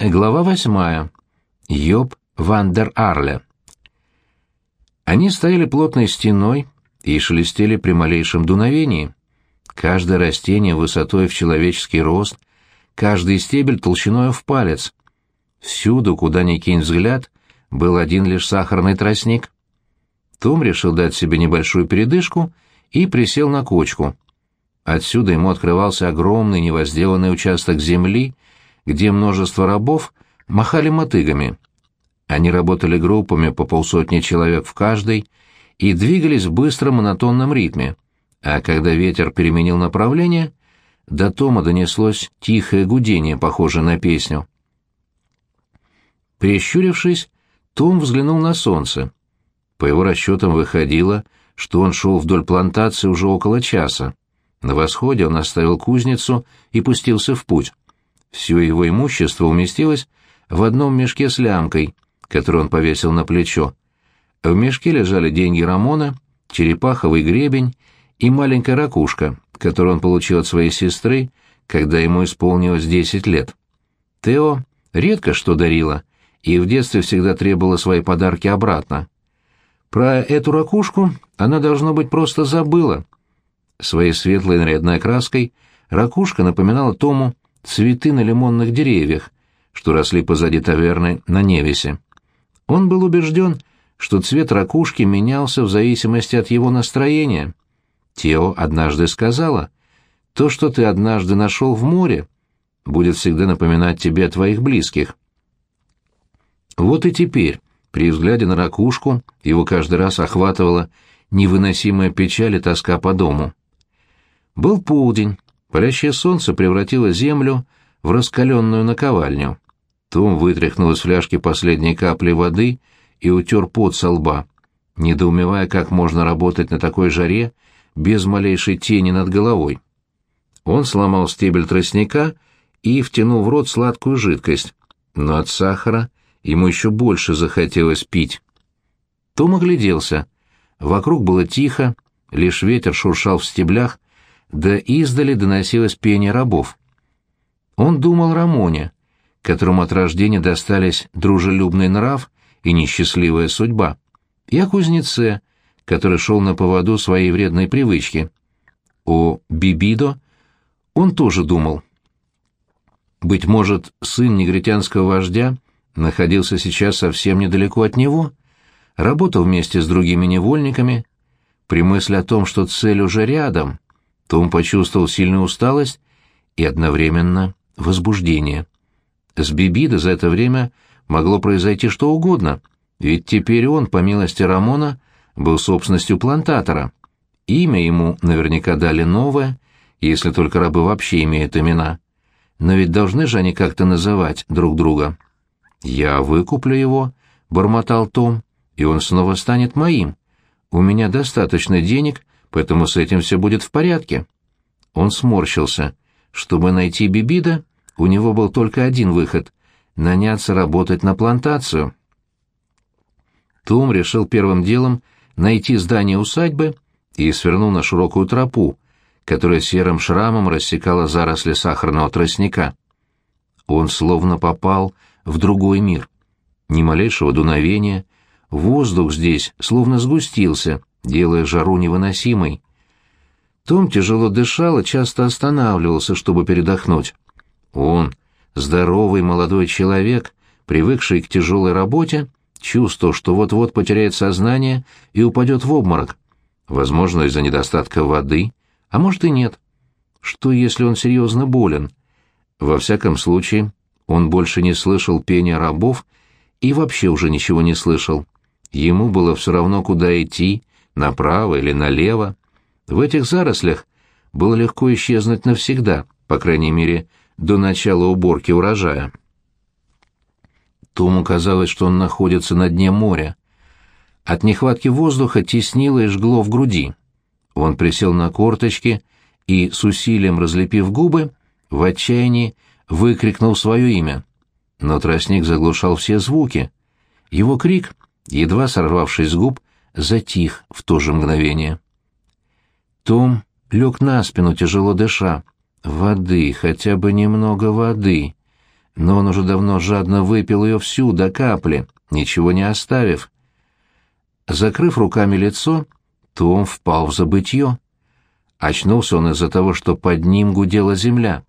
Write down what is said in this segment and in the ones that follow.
Глава восьмая. Йоб Вандер Арле. Они стояли плотной стеной и шелестели при малейшем дуновении. Каждое растение высотой в человеческий рост, каждый стебель толщиной в палец. Всюду, куда ни кинь взгляд, был один лишь сахарный тростник. Том решил дать себе небольшую передышку и присел на кочку. Отсюда ему открывался огромный невозделанный участок земли, где множество рабов махали мотыгами. Они работали группами по полсотни человек в каждой и двигались в быстром монотонном ритме, а когда ветер переменил направление, до Тома донеслось тихое гудение, похожее на песню. Прищурившись, Том взглянул на солнце. По его расчетам выходило, что он шел вдоль плантации уже около часа. На восходе он оставил кузницу и пустился в путь. Все его имущество уместилось в одном мешке с лямкой, который он повесил на плечо. В мешке лежали деньги Рамона, черепаховый гребень и маленькая ракушка, которую он получил от своей сестры, когда ему исполнилось десять лет. Тео редко что дарила, и в детстве всегда требовала свои подарки обратно. Про эту ракушку она, должно быть, просто забыла. Своей светлой нарядной краской ракушка напоминала Тому цветы на лимонных деревьях, что росли позади таверны на Невесе. Он был убежден, что цвет ракушки менялся в зависимости от его настроения. Тео однажды сказала, «То, что ты однажды нашел в море, будет всегда напоминать тебе о твоих близких». Вот и теперь, при взгляде на ракушку, его каждый раз охватывала невыносимая печаль и тоска по дому. Был полдень, палящее солнце превратило землю в раскаленную наковальню. Том вытряхнул из фляжки последние капли воды и утер пот со лба, недоумевая, как можно работать на такой жаре без малейшей тени над головой. Он сломал стебель тростника и втянул в рот сладкую жидкость, но от сахара ему еще больше захотелось пить. Том огляделся. Вокруг было тихо, лишь ветер шуршал в стеблях, да издали доносилось пение рабов. Он думал о Рамоне, которому от рождения достались дружелюбный нрав и несчастливая судьба, и о кузнеце, который шел на поводу своей вредной привычки. О Бибидо он тоже думал. Быть может, сын негритянского вождя находился сейчас совсем недалеко от него, работал вместе с другими невольниками. При мысли о том, что цель уже рядом, Том почувствовал сильную усталость и одновременно возбуждение. С Бибидо за это время могло произойти что угодно, ведь теперь он, по милости Рамона, был собственностью плантатора. Имя ему наверняка дали новое, если только рабы вообще имеют имена. Но ведь должны же они как-то называть друг друга. «Я выкуплю его», — бормотал Том, — «и он снова станет моим. У меня достаточно денег, поэтому с этим все будет в порядке». Он сморщился. Чтобы найти Бибида, у него был только один выход — наняться работать на плантацию. Том решил первым делом найти здание усадьбы и свернул на широкую тропу, которая серым шрамом рассекала заросли сахарного тростника. Он словно попал в другой мир. Ни малейшего дуновения, воздух здесь словно сгустился, делая жару невыносимой. Том тяжело дышал и часто останавливался, чтобы передохнуть. Он, здоровый молодой человек, привыкший к тяжелой работе, чувствовал, что вот-вот потеряет сознание и упадет в обморок. Возможно, из-за недостатка воды, а может и нет. Что, если он серьезно болен? Во всяком случае, он больше не слышал пения рабов и вообще уже ничего не слышал. Ему было все равно, куда идти, направо или налево. В этих зарослях было легко исчезнуть навсегда, по крайней мере, до начала уборки урожая. Тому казалось, что он находится на дне моря. От нехватки воздуха теснило и жгло в груди. Он присел на корточки и, с усилием разлепив губы, в отчаянии выкрикнул свое имя. Но тростник заглушал все звуки. Его крик, едва сорвавшись с губ, затих в то же мгновение. Том лег на спину, тяжело дыша. Воды, хотя бы немного воды. но он уже давно жадно выпил ее всю до капли, ничего не оставив. Закрыв руками лицо, Том впал в забытье. Очнулся он из-за того, что под ним гудела земля.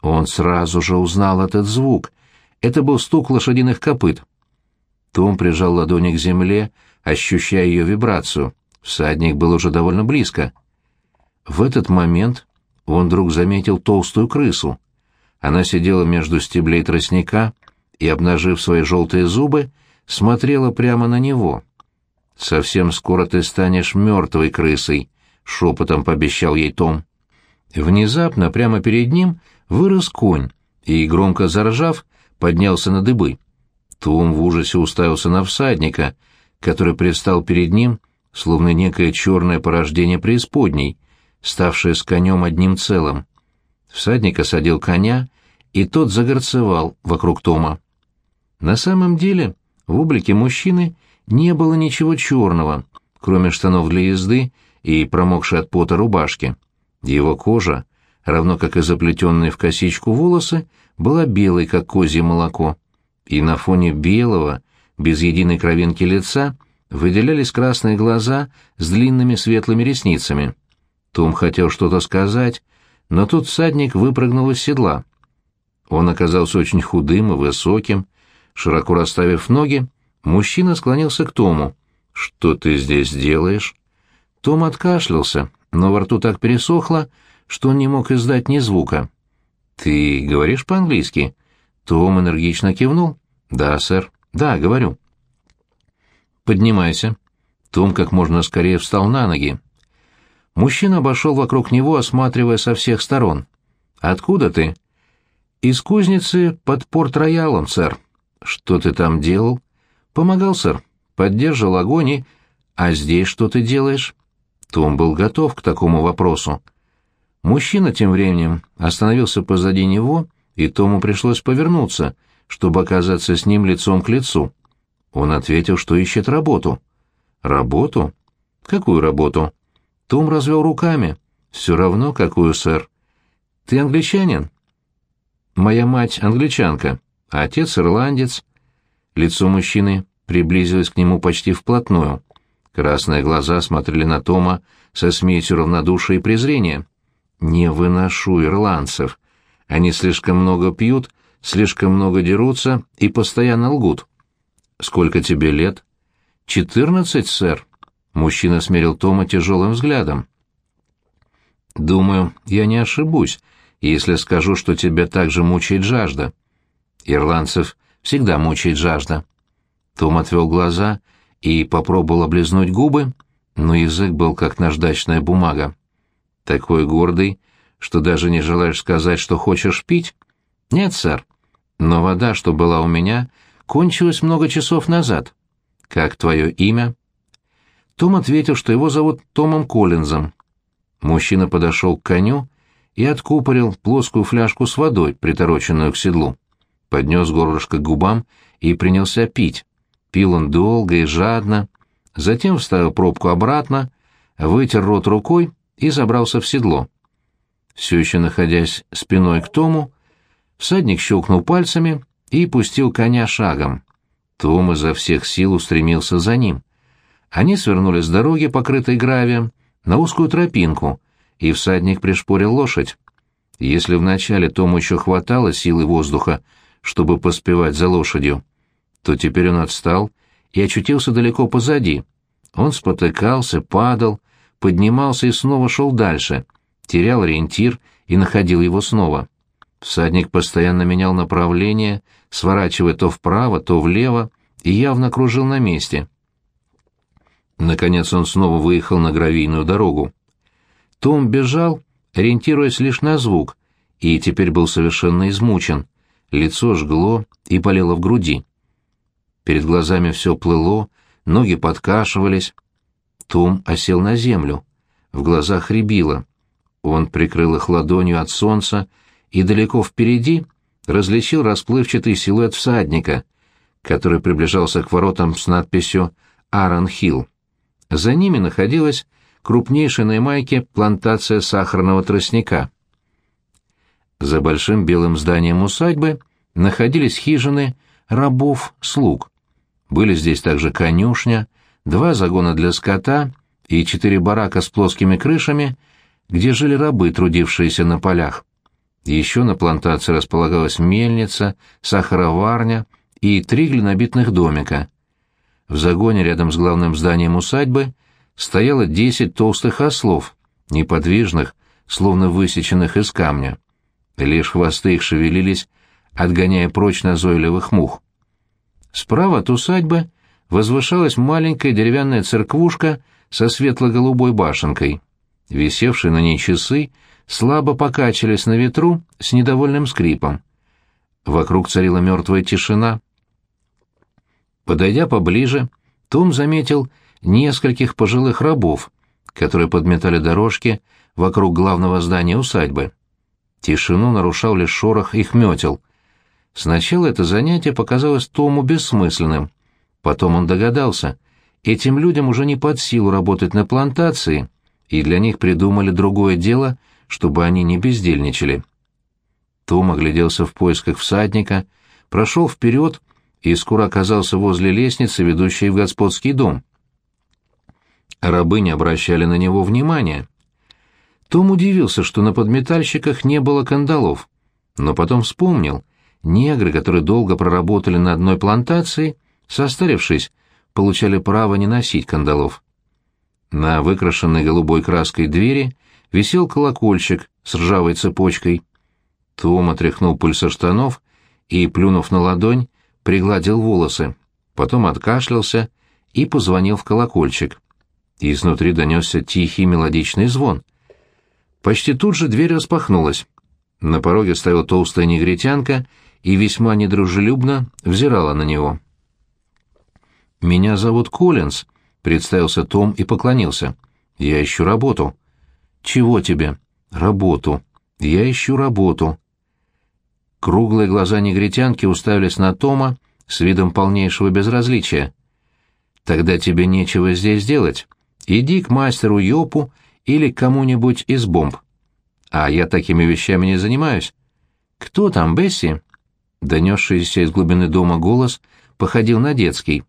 Он сразу же узнал этот звук. Это был стук лошадиных копыт. Том прижал ладони к земле, ощущая ее вибрацию. Всадник был уже довольно близко. В этот момент он вдруг заметил толстую крысу. Она сидела между стеблей тростника и, обнажив свои желтые зубы, смотрела прямо на него. «Совсем скоро ты станешь мертвой крысой», — шепотом пообещал ей Том. Внезапно прямо перед ним вырос конь и, громко заржав, поднялся на дыбы. Том в ужасе уставился на всадника, который предстал перед ним, словно некое черное порождение преисподней, ставшее с конем одним целым. Всадник осадил коня, и тот загорцевал вокруг Тома. На самом деле в облике мужчины не было ничего черного, кроме штанов для езды и промокшей от пота рубашки. Его кожа, равно как и заплетенные в косичку волосы, была белой, как козье молоко, и на фоне белого, без единой кровинки лица, выделялись красные глаза с длинными светлыми ресницами. Том хотел что-то сказать, но тут всадник выпрыгнул из седла. Он оказался очень худым и высоким. Широко расставив ноги, мужчина склонился к Тому. «Что ты здесь делаешь?» Том откашлялся, но во рту так пересохло, что он не мог издать ни звука. «Ты говоришь по-английски?» Том энергично кивнул. «Да, сэр. Да, говорю». «Поднимайся». Том как можно скорее встал на ноги. Мужчина обошел вокруг него, осматривая со всех сторон. «Откуда ты?» «Из кузницы под порт-роялом, сэр». «Что ты там делал?» «Помогал, сэр. Поддерживал огонь и...» «А здесь что ты делаешь?» Том был готов к такому вопросу. Мужчина тем временем остановился позади него, и Тому пришлось повернуться, чтобы оказаться с ним лицом к лицу. Он ответил, что ищет работу. «Работу? Какую работу?» Том развел руками. «Все равно, какую, сэр. Ты англичанин?» «Моя мать англичанка, а отец ирландец». Лицо мужчины приблизилось к нему почти вплотную. Красные глаза смотрели на Тома со смесью равнодушия и презрения. Не выношу ирландцев. Они слишком много пьют, слишком много дерутся и постоянно лгут. Сколько тебе лет? Четырнадцать, сэр. Мужчина смерил Тома тяжелым взглядом. Думаю, я не ошибусь, если скажу, что тебя также мучает жажда. Ирландцев всегда мучает жажда. Том отвел глаза и попробовал облизнуть губы, но язык был как наждачная бумага. Такой гордый, что даже не желаешь сказать, что хочешь пить? Нет, сэр. Но вода, что была у меня, кончилась много часов назад. Как твое имя? Том ответил, что его зовут Томом Коллинзом. Мужчина подошел к коню и откупорил плоскую фляжку с водой, притороченную к седлу. Поднес горлышко к губам и принялся пить. Пил он долго и жадно, затем вставил пробку обратно, вытер рот рукой и забрался в седло. Все еще находясь спиной к Тому, всадник щелкнул пальцами и пустил коня шагом. Том изо всех сил устремился за ним. Они свернули с дороги, покрытой гравием, на узкую тропинку, и всадник пришпорил лошадь. Если вначале Тому еще хватало силы воздуха, чтобы поспевать за лошадью, то теперь он отстал и очутился далеко позади. Он спотыкался, падал, поднимался и снова шел дальше, терял ориентир и находил его снова. Всадник постоянно менял направление, сворачивая то вправо, то влево, и явно кружил на месте. Наконец он снова выехал на гравийную дорогу. Том бежал, ориентируясь лишь на звук, и теперь был совершенно измучен. Лицо жгло и болело в груди. Перед глазами все плыло, ноги подкашивались. Том осел на землю. В глазах рябило. Он прикрыл их ладонью от солнца и далеко впереди различил расплывчатый силуэт всадника, который приближался к воротам с надписью «Аарон Хилл». За ними находилась крупнейшая на Ямайке плантация сахарного тростника. За большим белым зданием усадьбы находились хижины рабов-слуг. Были здесь также конюшня, два загона для скота и четыре барака с плоскими крышами, где жили рабы, трудившиеся на полях. Еще на плантации располагалась мельница, сахароварня и три глинобитных домика. В загоне рядом с главным зданием усадьбы стояло десять толстых ослов, неподвижных, словно высеченных из камня. Лишь хвосты их шевелились, отгоняя прочь назойливых мух. Справа от усадьбы возвышалась маленькая деревянная церквушка со светло-голубой башенкой. Висевшие на ней часы слабо покачивались на ветру с недовольным скрипом. Вокруг царила мертвая тишина. Подойдя поближе, Том заметил нескольких пожилых рабов, которые подметали дорожки вокруг главного здания усадьбы. Тишину нарушал лишь шорох их метел. Сначала это занятие показалось Тому бессмысленным. Потом он догадался, этим людям уже не под силу работать на плантации, и для них придумали другое дело, чтобы они не бездельничали. Том огляделся в поисках всадника, прошел вперед и скоро оказался возле лестницы, ведущей в господский дом. Рабы не обращали на него внимания. Том удивился, что на подметальщиках не было кандалов, но потом вспомнил, негры, которые долго проработали на одной плантации, состарившись, получали право не носить кандалов. На выкрашенной голубой краской двери висел колокольчик с ржавой цепочкой. Том отряхнул пыль со штанов и, плюнув на ладонь, пригладил волосы, потом откашлялся и позвонил в колокольчик. Изнутри донесся тихий мелодичный звон. Почти тут же дверь распахнулась. На пороге стояла толстая негритянка и весьма недружелюбно взирала на него. «Меня зовут Коллинз», — представился Том и поклонился. «Я ищу работу». «Чего тебе?» «Работу. Я ищу работу». Круглые глаза негритянки уставились на Тома с видом полнейшего безразличия. «Тогда тебе нечего здесь делать. Иди к мастеру Йопу или кому-нибудь из бомб. А я такими вещами не занимаюсь. Кто там, Бесси?» Донесшийся из глубины дома голос походил на детский.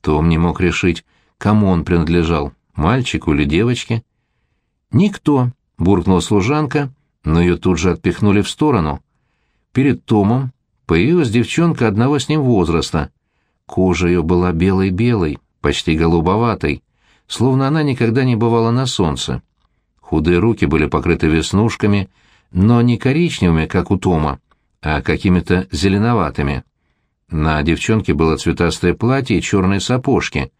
Том не мог решить, кому он принадлежал, мальчику или девочке. «Никто», — буркнула служанка, но ее тут же отпихнули в сторону. Перед Томом появилась девчонка одного с ним возраста. Кожа ее была белой-белой, почти голубоватой словно она никогда не бывала на солнце. Худые руки были покрыты веснушками, но не коричневыми, как у Тома, а какими-то зеленоватыми. На девчонке было цветастое платье и черные сапожки.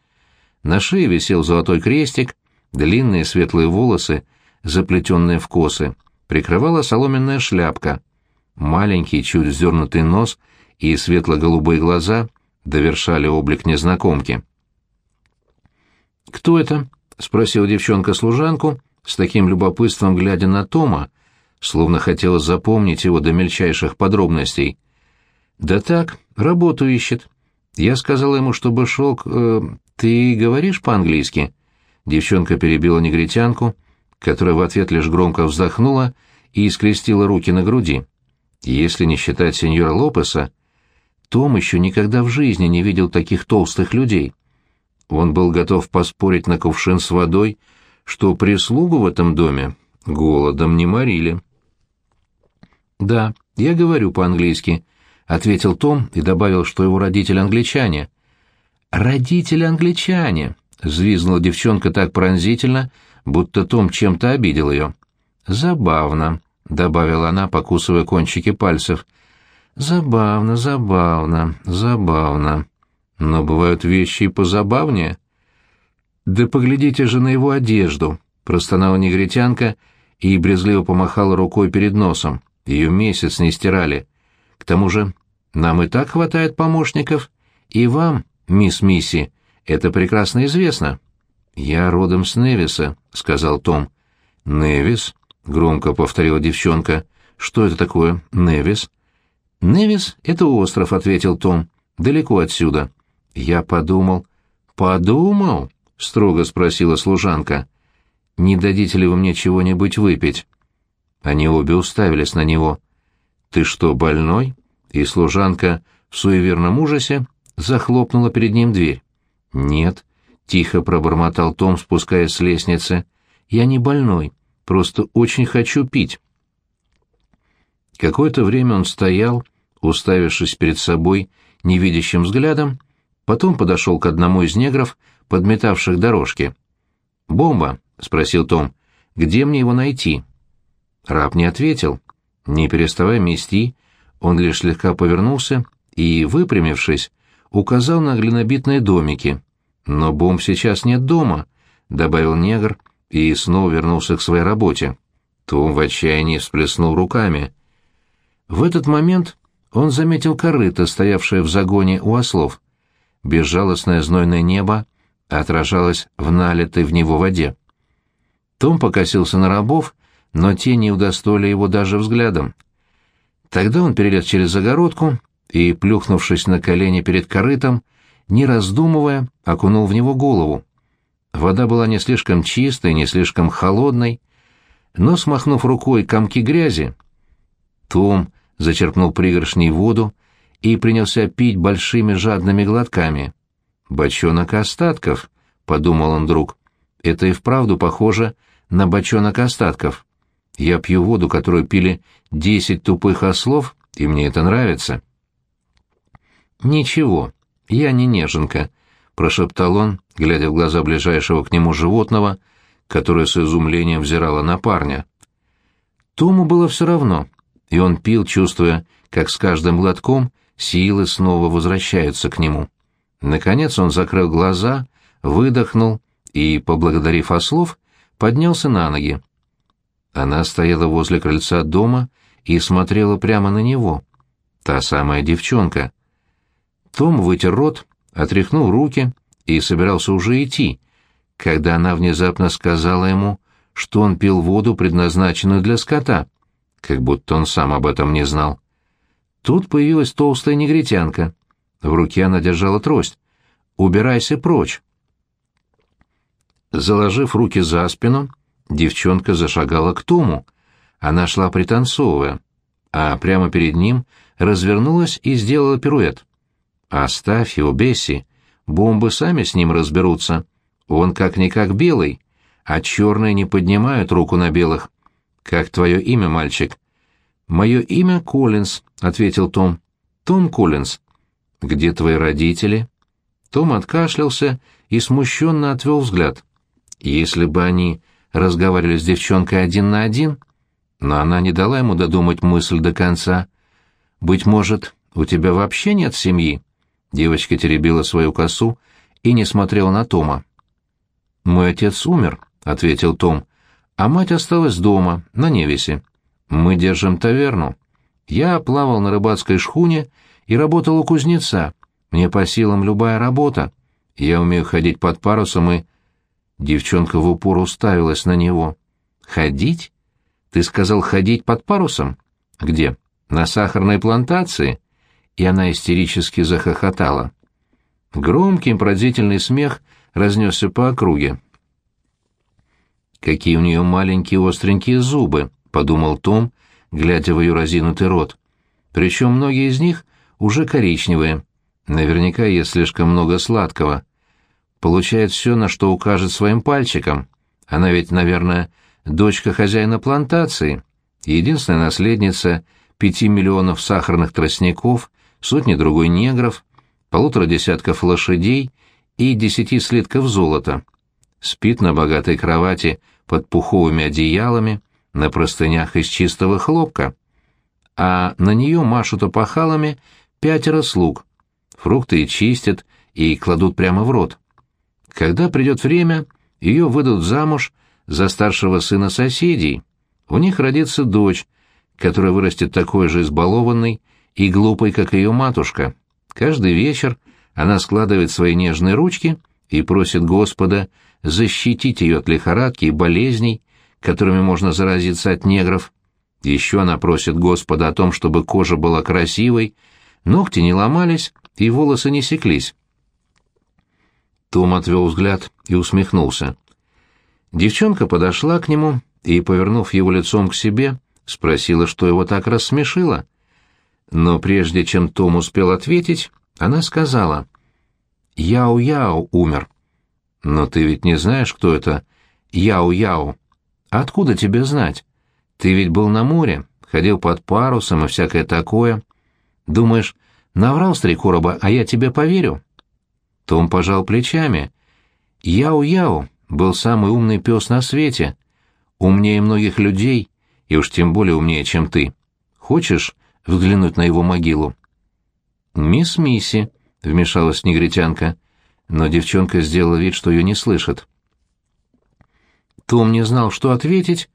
На шее висел золотой крестик, длинные светлые волосы, заплетенные в косы, прикрывала соломенная шляпка. Маленький, чуть вздернутый нос и светло-голубые глаза довершали облик незнакомки. «Кто это?» — спросила девчонка служанку, с таким любопытством глядя на Тома, словно хотела запомнить его до мельчайших подробностей. «Да так, работу ищет. Я сказала ему, чтобы шел к... Э, ты говоришь по-английски?» Девчонка перебила негритянку, которая в ответ лишь громко вздохнула и скрестила руки на груди. Если не считать сеньора Лопеса, том еще никогда в жизни не видел таких толстых людей. Он был готов поспорить на кувшин с водой, что прислугу в этом доме голодом не морили. «Да, я говорю по-английски», — ответил Том и добавил, что его родители англичане. «Родители англичане!» — взвизгнула девчонка так пронзительно, будто Том чем-то обидел ее. «Забавно», — добавила она, покусывая кончики пальцев. «Забавно, забавно, забавно». Но бывают вещи и позабавнее. «Да поглядите же на его одежду!» — простонала негритянка и брезгливо помахала рукой перед носом. Ее месяц не стирали. К тому же нам и так хватает помощников. И вам, мисс Мисси, это прекрасно известно. «Я родом с Невиса», — сказал Том. «Невис?» — громко повторила девчонка. «Что это такое, Невис?» «Невис — это остров», — ответил Том. «Далеко отсюда. Я подумал. «Подумал?» — строго спросила служанка. «Не дадите ли вы мне чего-нибудь выпить?» Они обе уставились на него. «Ты что, больной?» и служанка в суеверном ужасе захлопнула перед ним дверь. «Нет», — тихо пробормотал Том, спускаясь с лестницы, — «я не больной, просто очень хочу пить». Какое-то время он стоял, уставившись перед собой невидящим взглядом, потом подошел к одному из негров, подметавших дорожки. «Бомба?» — спросил Том. «Где мне его найти?» Раб не ответил. Не переставая мести, он лишь слегка повернулся и, выпрямившись, указал на глинобитные домики. «Но бомб сейчас нет дома», — добавил негр и снова вернулся к своей работе. Том в отчаянии всплеснул руками. В этот момент он заметил корыто, стоявшее в загоне у ослов. Безжалостное знойное небо отражалось в налитой в него воде. Том покосился на рабов, но те не удостоили его даже взглядом. Тогда он перелез через загородку и, плюхнувшись на колени перед корытом, не раздумывая, окунул в него голову. Вода была не слишком чистой, не слишком холодной, но, смахнув рукой комки грязи, Том зачерпнул пригоршней воду и принялся пить большими жадными глотками. «Бочонок остатков», — подумал он вдруг. «Это и вправду похоже на бочонок остатков. Я пью воду, которую пили десять тупых ослов, и мне это нравится». «Ничего, я не неженка», — прошептал он, глядя в глаза ближайшего к нему животного, которое с изумлением взирало на парня. Тому было все равно, и он пил, чувствуя, как с каждым глотком силы снова возвращаются к нему. Наконец он закрыл глаза, выдохнул и, поблагодарив ослов, поднялся на ноги. Она стояла возле крыльца дома и смотрела прямо на него. Та самая девчонка. Том вытер рот, отряхнул руки и собирался уже идти, когда она внезапно сказала ему, что он пил воду, предназначенную для скота — как будто он сам об этом не знал. Тут появилась толстая негритянка. В руке она держала трость. «Убирайся прочь!» Заложив руки за спину, девчонка зашагала к Тому. Она шла пританцовывая, а прямо перед ним развернулась и сделала пируэт. «Оставь его, Бесси, бомбы сами с ним разберутся. Он как-никак белый, а черные не поднимают руку на белых. «Как твое имя, мальчик?» «Мое имя Коллинз», — ответил Том. «Том Коллинз». «Где твои родители?» Том откашлялся и смущенно отвел взгляд. Если бы они разговаривали с девчонкой один на один, но она не дала ему додумать мысль до конца. «Быть может, у тебя вообще нет семьи?» Девочка теребила свою косу и не смотрела на Тома. «Мой отец умер», — ответил Том а мать осталась дома, на Невесе. Мы держим таверну. Я плавал на рыбацкой шхуне и работал у кузнеца. Мне по силам любая работа. Я умею ходить под парусом и...» Девчонка в упор уставилась на него. «Ходить? Ты сказал ходить под парусом? Где? На сахарной плантации?» И она истерически захохотала. Громкий пронзительный смех разнесся по округе. «Какие у нее маленькие остренькие зубы», — подумал Том, глядя в ее разинутый рот. «Причем многие из них уже коричневые. Наверняка есть слишком много сладкого. Получает все, на что укажет своим пальчиком. Она ведь, наверное, дочка хозяина плантации, единственная наследница пяти миллионов сахарных тростников, сотни другой негров, полутора десятков лошадей и десяти слитков золота спит на богатой кровати под пуховыми одеялами, на простынях из чистого хлопка. А на нее машут опахалами пятеро слуг. Фрукты чистят и кладут прямо в рот. Когда придет время, ее выдадут замуж за старшего сына соседей. У них родится дочь, которая вырастет такой же избалованной и глупой, как ее матушка. Каждый вечер она складывает свои нежные ручки и просит Господа защитить ее от лихорадки и болезней, которыми можно заразиться от негров. Еще она просит Господа о том, чтобы кожа была красивой, ногти не ломались и волосы не секлись. Том отвел взгляд и усмехнулся. Девчонка подошла к нему и, повернув его лицом к себе, спросила, что его так рассмешило. Но прежде чем Том успел ответить, она сказала, «Яо-Яо умер». «Но ты ведь не знаешь, кто это Яо-Яо? Откуда тебе знать? Ты ведь был на море, ходил под парусом и всякое такое. Думаешь, наврал с три короба, а я тебе поверю?» Том пожал плечами. Яо-Яо был самый умный пес на свете, умнее многих людей, и уж тем более умнее, чем ты. Хочешь взглянуть на его могилу?» «Мисс Мисси», — вмешалась негритянка, но девчонка сделала вид, что ее не слышит. Том не знал, что ответить,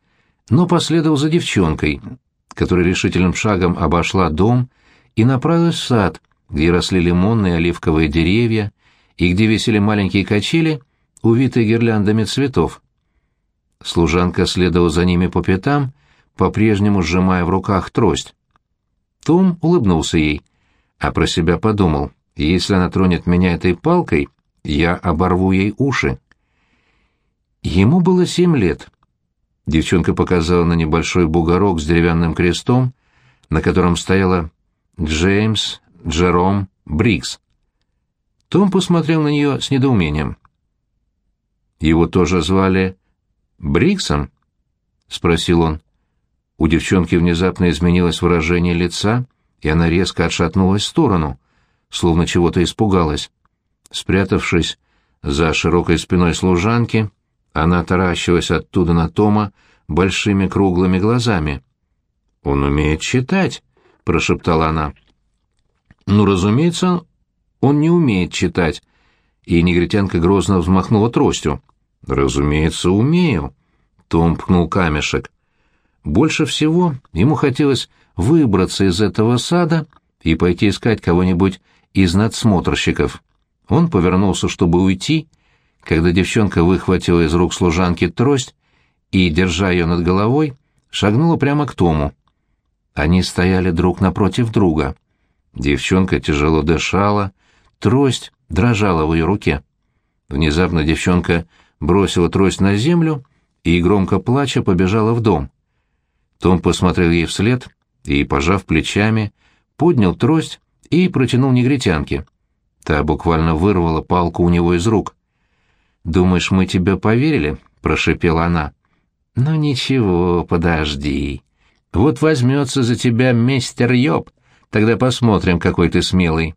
но последовал за девчонкой, которая решительным шагом обошла дом и направилась в сад, где росли лимонные оливковые деревья и где висели маленькие качели, увитые гирляндами цветов. Служанка следовала за ними по пятам, по-прежнему сжимая в руках трость. Том улыбнулся ей, а про себя подумал, если она тронет меня этой палкой, я оборву ей уши. Ему было семь лет. Девчонка показала на небольшой бугорок с деревянным крестом, на котором стояла Джеймс Джером Брикс. Том посмотрел на нее с недоумением. «Его тоже звали Бриксом?» — спросил он. У девчонки внезапно изменилось выражение лица, и она резко отшатнулась в сторону, словно чего-то испугалась. Спрятавшись за широкой спиной служанки, она таращилась оттуда на Тома большими круглыми глазами. «Он умеет читать», — прошептала она. «Ну, разумеется, он не умеет читать», и негритянка грозно взмахнула тростью. «Разумеется, умею», — Том пкнул камешек. Больше всего ему хотелось выбраться из этого сада и пойти искать кого-нибудь из надсмотрщиков. Он повернулся, чтобы уйти, когда девчонка выхватила из рук служанки трость и, держа ее над головой, шагнула прямо к Тому. Они стояли друг напротив друга. Девчонка тяжело дышала, трость дрожала в ее руке. Внезапно девчонка бросила трость на землю и, громко плача, побежала в дом. Том посмотрел ей вслед и, пожав плечами, поднял трость и протянул негритянке. Та буквально вырвала палку у него из рук. «Думаешь, мы тебе поверили?» — прошепела она. «Ну ничего, подожди. Вот возьмется за тебя мистер Йоб, тогда посмотрим, какой ты смелый».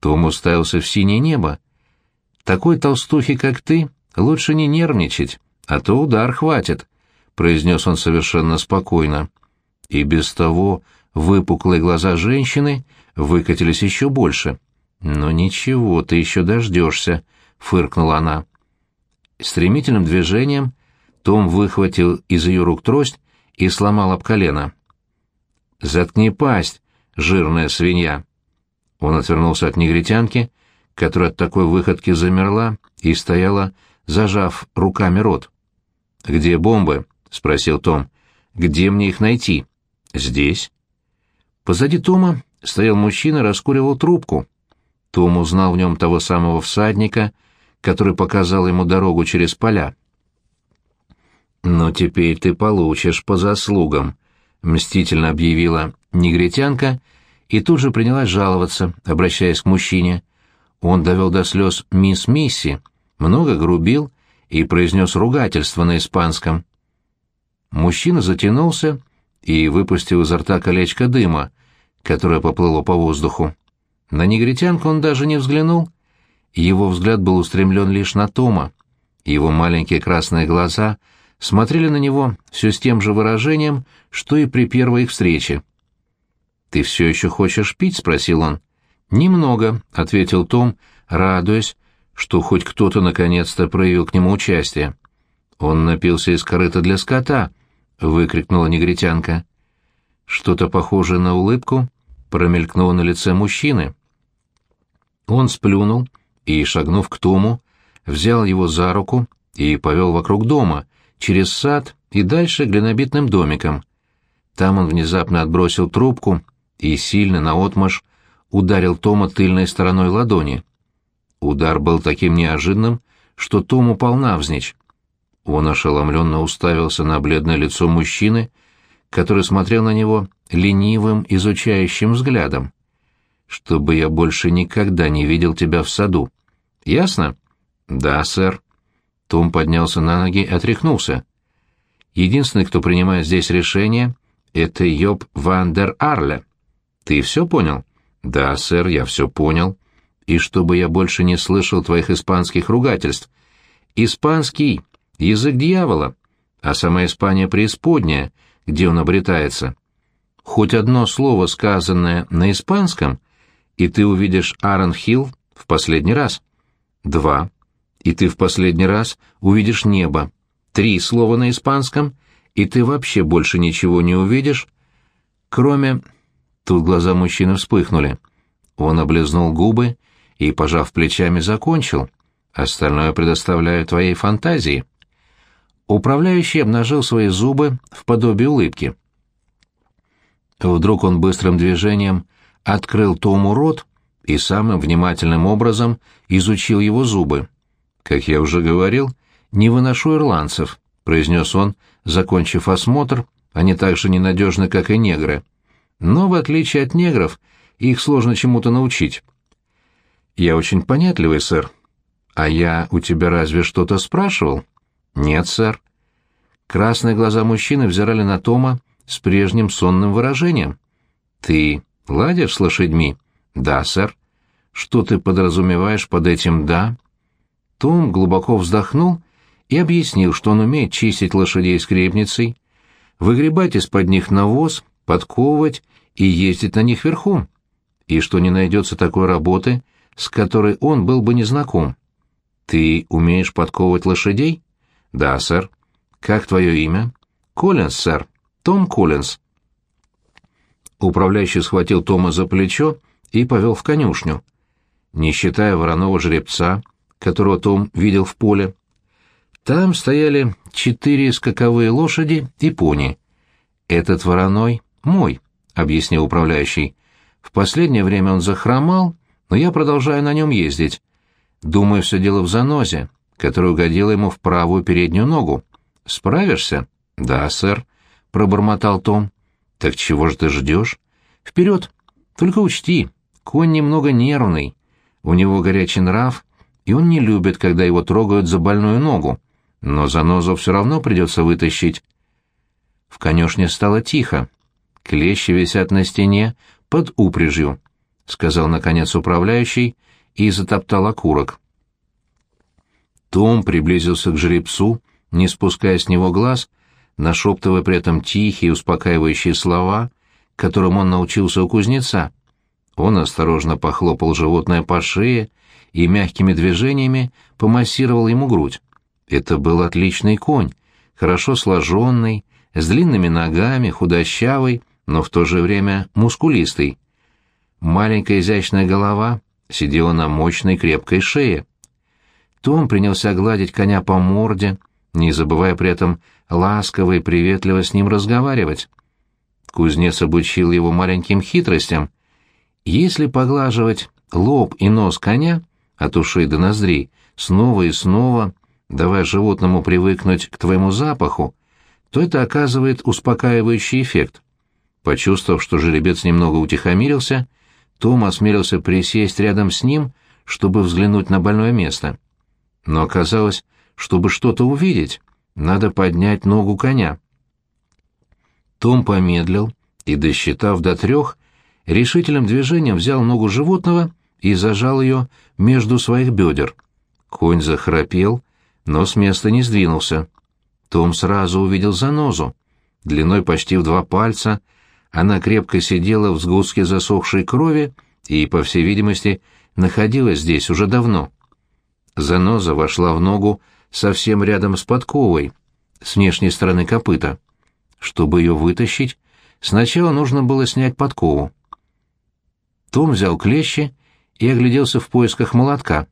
Том уставился в синее небо. «Такой толстухи, как ты, лучше не нервничать, а то удар хватит произнес он совершенно спокойно. И без того выпуклые глаза женщины выкатились еще больше. «Но ничего, ты еще дождешься», — фыркнула она. Стремительным движением Том выхватил из ее рук трость и сломал об колено. «Заткни пасть, жирная свинья!» Он отвернулся от негритянки, которая от такой выходки замерла и стояла, зажав руками рот. «Где бомбы?» — спросил Том. «Где мне их найти?» «Здесь». Позади Тома стоял мужчина, раскуривал трубку. Том узнал в нем того самого всадника, который показал ему дорогу через поля. «Но теперь ты получишь по заслугам», — мстительно объявила негритянка и тут же принялась жаловаться, обращаясь к мужчине. Он довел до слез мисс Мисси, много грубил и произнес ругательство на испанском. Мужчина затянулся и выпустил изо рта колечко дыма, которое поплыло по воздуху. На негритянку он даже не взглянул. Его взгляд был устремлен лишь на Тома. Его маленькие красные глаза смотрели на него все с тем же выражением, что и при первой их встрече. «Ты все еще хочешь пить?» — спросил он. «Немного», — ответил Том, радуясь, что хоть кто-то наконец-то проявил к нему участие. «Он напился из корыта для скота», — выкрикнула негритянка. Что-то похожее на улыбку промелькнуло на лице мужчины. Он сплюнул и, шагнув к Тому, взял его за руку и повел вокруг дома, через сад и дальше глинобитным домиком. Там он внезапно отбросил трубку и сильно наотмашь ударил Тома тыльной стороной ладони. Удар был таким неожиданным, что Том упал навзничь. Он ошеломленно уставился на бледное лицо мужчины, который смотрел на него ленивым, изучающим взглядом. «Чтобы я больше никогда не видел тебя в саду. Ясно?» «Да, сэр». Том поднялся на ноги и отряхнулся. «Единственный, кто принимает здесь решение, — это Йоб Ван дер Арле. Ты все понял?» «Да, сэр, я все понял. И чтобы я больше не слышал твоих испанских ругательств. Испанский — язык дьявола, а сама Испания преисподняя, где он обретается. Хоть одно слово, сказанное на испанском, и ты увидишь Аарон Хилл в последний раз. Два. И ты в последний раз увидишь небо. Три слова на испанском, и ты вообще больше ничего не увидишь, кроме... Тут глаза мужчины вспыхнули. Он облизнул губы и, пожав плечами, закончил. Остальное предоставляю твоей фантазии. Управляющий обнажил свои зубы в подобие улыбки. Вдруг он быстрым движением открыл Тому рот и самым внимательным образом изучил его зубы. «Как я уже говорил, не выношу ирландцев», — произнес он, закончив осмотр, они так же ненадежны, как и негры. Но, в отличие от негров, их сложно чему-то научить. «Я очень понятливый, сэр. А я у тебя разве что-то спрашивал?» «Нет, сэр». Красные глаза мужчины взирали на Тома с прежним сонным выражением. «Ты ладишь с лошадьми?» «Да, сэр». «Что ты подразумеваешь под этим «да»?» Том глубоко вздохнул и объяснил, что он умеет чистить лошадей скрепницей, выгребать из-под них навоз, подковывать и ездить на них верхом, и что не найдется такой работы, с которой он был бы не знаком. «Ты умеешь подковывать лошадей?» «Да, сэр». «Как твое имя?» «Коллинс, сэр. Том Коллинс». Управляющий схватил Тома за плечо и повел в конюшню. Не считая вороного жеребца, которого Том видел в поле, там стояли четыре скаковые лошади и пони. «Этот вороной мой», — объяснил управляющий. «В последнее время он захромал, но я продолжаю на нем ездить. Думаю, все дело в занозе, которая угодила ему в правую переднюю ногу. Справишься? Да, сэр, пробормотал Том. Так чего же ты ждешь? Вперед! Только учти, конь немного нервный. У него горячий нрав, и он не любит, когда его трогают за больную ногу. Но занозу все равно придется вытащить. В конюшне стало тихо. Клещи висят на стене под упряжью, — сказал, наконец, управляющий и затоптал окурок. Том приблизился к жеребцу, не спуская с него глаз, нашептывая при этом тихие, успокаивающие слова, которым он научился у кузнеца. Он осторожно похлопал животное по шее и мягкими движениями помассировал ему грудь. Это был отличный конь, хорошо сложенный, с длинными ногами, худощавый, но в то же время мускулистый. Маленькая изящная голова сидела на мощной крепкой шее. Том принялся гладить коня по морде, не забывая при этом ласково и приветливо с ним разговаривать. Кузнец обучил его маленьким хитростям. Если поглаживать лоб и нос коня от ушей до ноздрей снова и снова, давая животному привыкнуть к твоему запаху, то это оказывает успокаивающий эффект. Почувствовав, что жеребец немного утихомирился, том осмелился присесть рядом с ним, чтобы взглянуть на больное место. Но оказалось, чтобы что-то увидеть, надо поднять ногу коня. Том помедлил и, досчитав до трех, решительным движением взял ногу животного и зажал ее между своих бедер. Конь захрапел, но с места не сдвинулся. Том сразу увидел занозу. Длиной почти в два пальца она крепко сидела в сгустке засохшей крови и, по всей видимости, находилась здесь уже давно. Заноза вошла в ногу совсем рядом с подковой, с внешней стороны копыта. Чтобы ее вытащить, сначала нужно было снять подкову. Том взял клещи и огляделся в поисках молотка.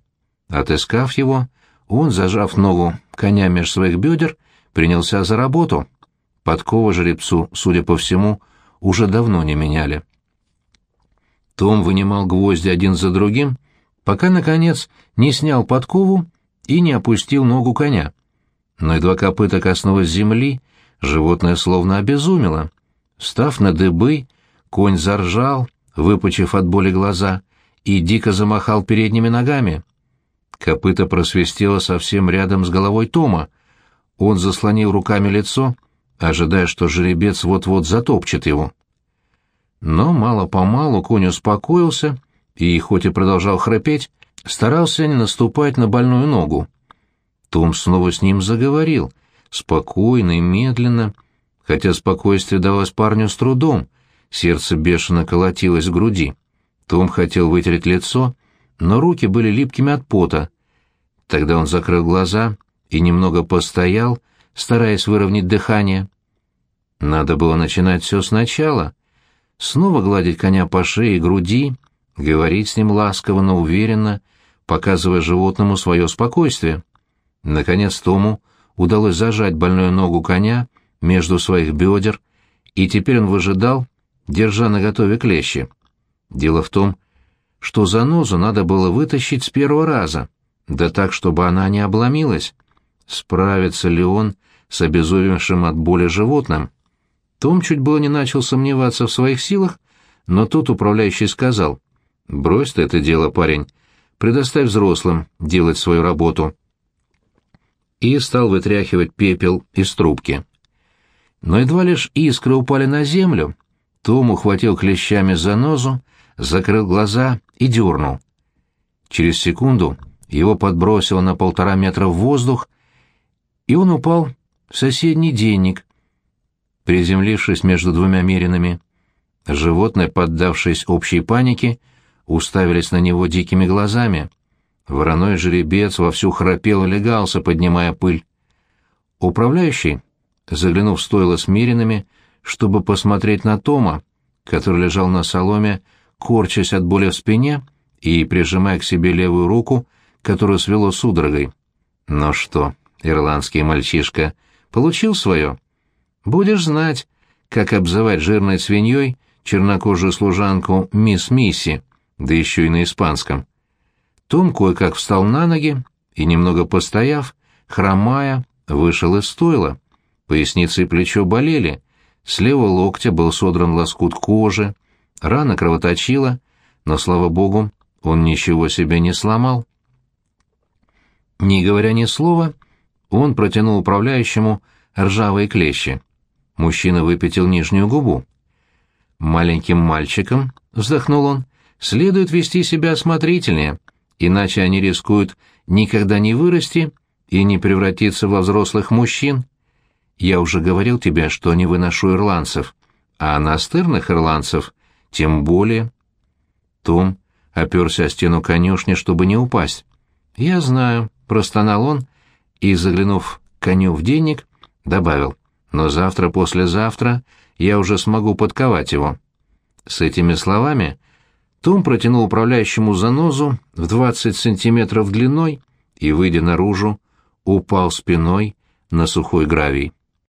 Отыскав его, он, зажав ногу коня меж своих бедер, принялся за работу. Подкова жеребцу, судя по всему, — уже давно не меняли. Том вынимал гвозди один за другим, пока, наконец, не снял подкову и не опустил ногу коня. Но едва копыта коснулось земли, животное словно обезумело. Став на дыбы, конь заржал, выпучив от боли глаза, и дико замахал передними ногами. Копыта просвистело совсем рядом с головой Тома. Он заслонил руками лицо, ожидая, что жеребец вот-вот затопчет его. Но мало-помалу конь успокоился и, хоть и продолжал храпеть, старался не наступать на больную ногу. Том снова с ним заговорил, спокойно и медленно, хотя спокойствие давалось парню с трудом, сердце бешено колотилось в груди. Том хотел вытереть лицо, но руки были липкими от пота. Тогда он закрыл глаза и немного постоял, стараясь выровнять дыхание. Надо было начинать все сначала. Снова гладить коня по шее и груди, говорить с ним ласково, но уверенно, показывая животному свое спокойствие. Наконец Тому удалось зажать больную ногу коня между своих бедер, и теперь он выжидал, держа наготове клещи. Дело в том, что занозу надо было вытащить с первого раза, да так, чтобы она не обломилась. Справится ли он с обезумевшим от боли животным? Том чуть было не начал сомневаться в своих силах, но тут управляющий сказал, «Брось ты это дело, парень, предоставь взрослым делать свою работу». И стал вытряхивать пепел из трубки. Но едва лишь искры упали на землю, том ухватил клещами за нозу, закрыл глаза и дернул. Через секунду его подбросило на полтора метра в воздух, и он упал в соседний денник, приземлившись между двумя меринами. Животные, поддавшись общей панике, уставились на него дикими глазами. Вороной жеребец вовсю храпел и легался, поднимая пыль. Управляющий, заглянув в стойло с чтобы посмотреть на Тома, который лежал на соломе, корчась от боли в спине и прижимая к себе левую руку, которую свело судорогой. «Ну что, ирландский мальчишка, получил свое? Будешь знать, как обзывать жирной свиньей чернокожую служанку мисс Мисси, да еще и на испанском». Том кое-как встал на ноги и, немного постояв, хромая, вышел из стойла. Поясница и плечо болели, с левого локтя был содран лоскут кожи, рана кровоточила, но, слава богу, он ничего себе не сломал. Не говоря ни слова, он протянул управляющему ржавые клещи. Мужчина выпятил нижнюю губу. «Маленьким мальчикам», — вздохнул он, — «следует вести себя осмотрительнее, иначе они рискуют никогда не вырасти и не превратиться во взрослых мужчин». Я уже говорил тебе, что не выношу ирландцев, а настырных ирландцев тем более. Том оперся о стену конюшни, чтобы не упасть. «Я знаю», — простонал он, и, заглянув коню в денег, добавил, «но завтра-послезавтра я уже смогу подковать его». С этими словами том протянул управляющему занозу в двадцать сантиметров длиной и, выйдя наружу, упал спиной на сухой гравий.